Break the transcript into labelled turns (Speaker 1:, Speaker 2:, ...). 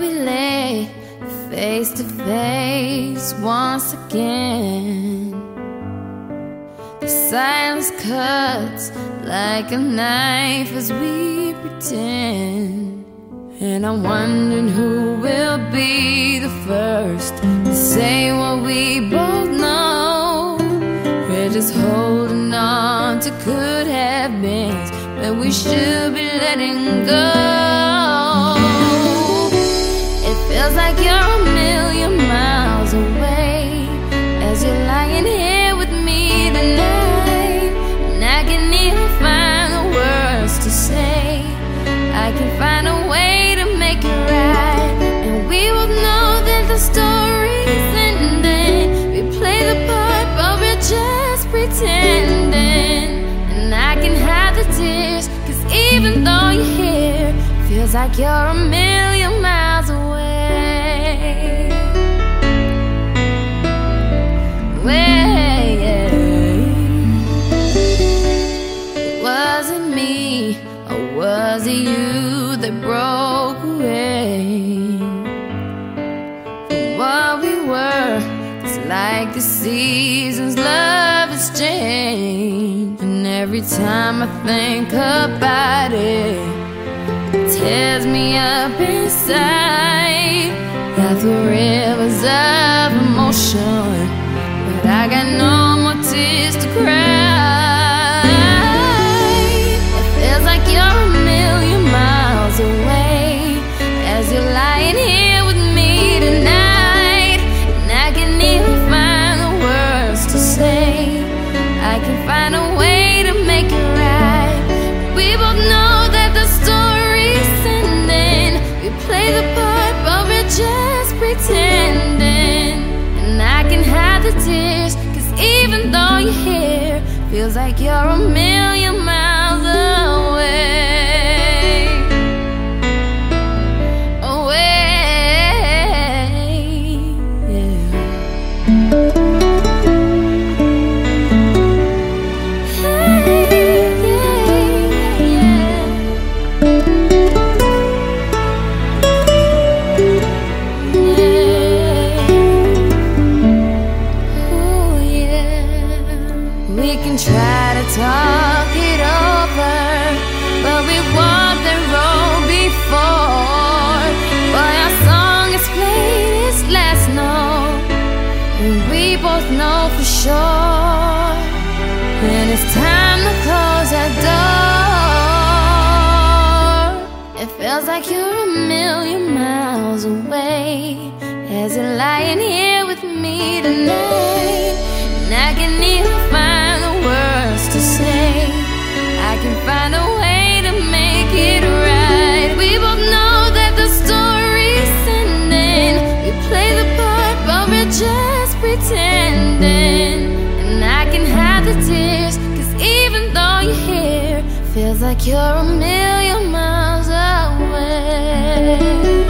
Speaker 1: We lay, face to face once again. The silence cuts like a knife as we pretend. And I'm wondering who will be the first to say what we both know. We're just holding on to could have been, but we should be letting go. You're a million miles away as you're lying here with me tonight. And I can even find the words to say. I can find a way to make it right. And we will know that the story's ending. We play the part, but we're just pretending. And I can hide the tears, cause even though you're here, feels like you're a million miles away. Was it you that broke away from what we were? It's like the seasons, love has changed, and every time I think about it, it tears me up inside like the rivers of feels like you're a million miles We can try to talk it over, but we walked the road before. But our song is played its last note, and we both know for sure. When it's time to close that door, it feels like you're a million miles away as you're lying here with me tonight. And I can even Feels like you're a million miles away.